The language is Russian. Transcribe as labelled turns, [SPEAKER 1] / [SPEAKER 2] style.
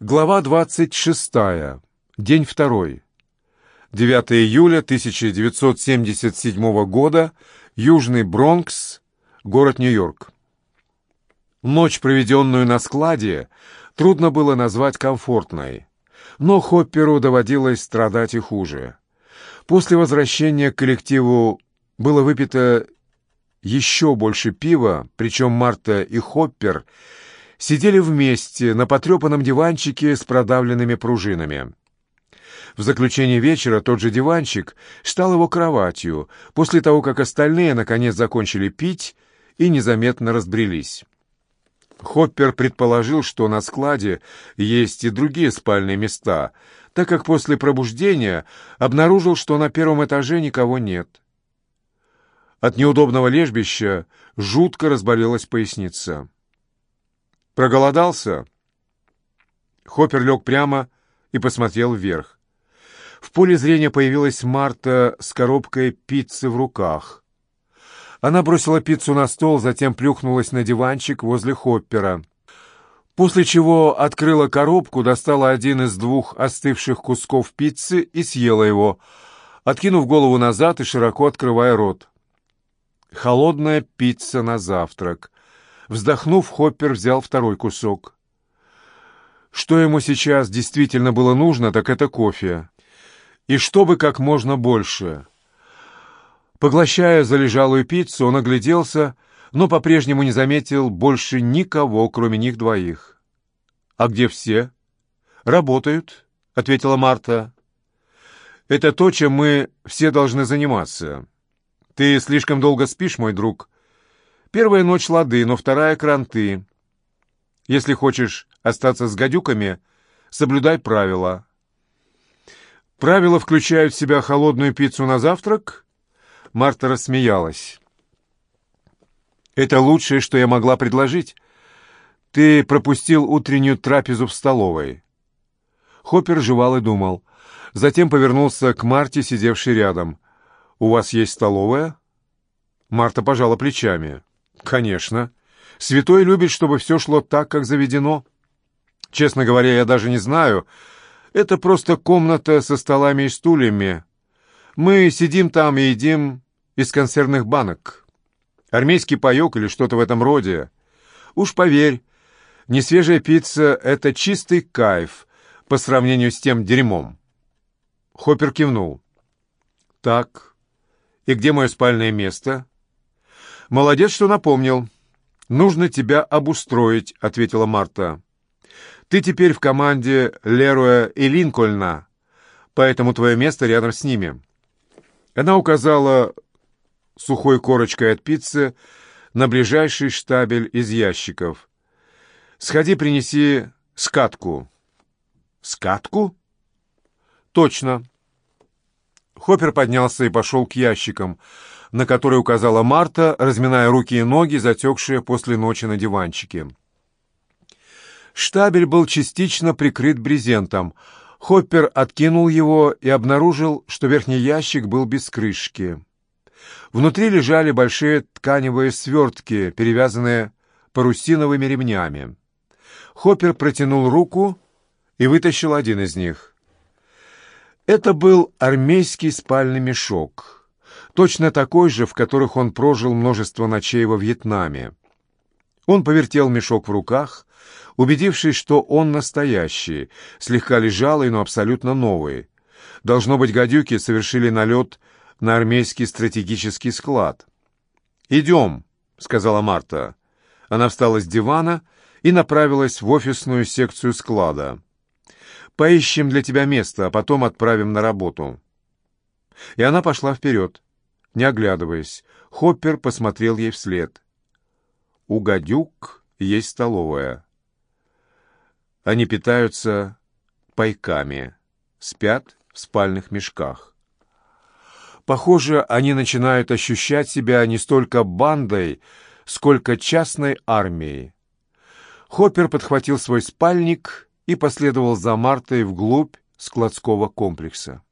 [SPEAKER 1] Глава 26. День второй. 9 июля 1977 года. Южный Бронкс, город Нью-Йорк. Ночь, проведенную на складе, трудно было назвать комфортной. Но Хопперу доводилось страдать и хуже. После возвращения к коллективу было выпито еще больше пива, причем Марта и Хоппер – сидели вместе на потрепанном диванчике с продавленными пружинами. В заключение вечера тот же диванчик стал его кроватью, после того, как остальные наконец закончили пить и незаметно разбрелись. Хоппер предположил, что на складе есть и другие спальные места, так как после пробуждения обнаружил, что на первом этаже никого нет. От неудобного лежбища жутко разболелась поясница. Проголодался?» Хоппер лег прямо и посмотрел вверх. В поле зрения появилась Марта с коробкой пиццы в руках. Она бросила пиццу на стол, затем плюхнулась на диванчик возле Хоппера. После чего открыла коробку, достала один из двух остывших кусков пиццы и съела его, откинув голову назад и широко открывая рот. Холодная пицца на завтрак. Вздохнув, Хоппер взял второй кусок. Что ему сейчас действительно было нужно, так это кофе. И чтобы как можно больше. Поглощая залежалую пиццу, он огляделся, но по-прежнему не заметил больше никого, кроме них двоих. «А где все?» «Работают», — ответила Марта. «Это то, чем мы все должны заниматься. Ты слишком долго спишь, мой друг, Первая ночь лады, но вторая — кранты. Если хочешь остаться с гадюками, соблюдай правила. Правила включают в себя холодную пиццу на завтрак? Марта рассмеялась. Это лучшее, что я могла предложить. Ты пропустил утреннюю трапезу в столовой. Хоппер жевал и думал. Затем повернулся к Марте, сидевшей рядом. «У вас есть столовая?» Марта пожала плечами. Конечно. Святой любит, чтобы все шло так, как заведено. Честно говоря, я даже не знаю. Это просто комната со столами и стульями. Мы сидим там и едим из консервных банок. Армейский паек или что-то в этом роде. Уж поверь, несвежая пицца — это чистый кайф по сравнению с тем дерьмом. Хоппер кивнул. «Так, и где мое спальное место?» «Молодец, что напомнил. Нужно тебя обустроить», — ответила Марта. «Ты теперь в команде Леруя и Линкольна, поэтому твое место рядом с ними». Она указала сухой корочкой от пиццы на ближайший штабель из ящиков. «Сходи, принеси скатку». «Скатку?» «Точно». Хоппер поднялся и пошел к ящикам — на который указала Марта, разминая руки и ноги, затекшие после ночи на диванчике. Штабель был частично прикрыт брезентом. Хоппер откинул его и обнаружил, что верхний ящик был без крышки. Внутри лежали большие тканевые свертки, перевязанные парусиновыми ремнями. Хоппер протянул руку и вытащил один из них. Это был армейский спальный мешок — точно такой же, в которых он прожил множество ночей во Вьетнаме. Он повертел мешок в руках, убедившись, что он настоящий, слегка лежалый, но абсолютно новый. Должно быть, гадюки совершили налет на армейский стратегический склад. «Идем», — сказала Марта. Она встала с дивана и направилась в офисную секцию склада. «Поищем для тебя место, а потом отправим на работу». И она пошла вперед. Не оглядываясь, Хоппер посмотрел ей вслед. У гадюк есть столовая. Они питаются пайками, спят в спальных мешках. Похоже, они начинают ощущать себя не столько бандой, сколько частной армией. Хоппер подхватил свой спальник и последовал за Мартой вглубь складского комплекса.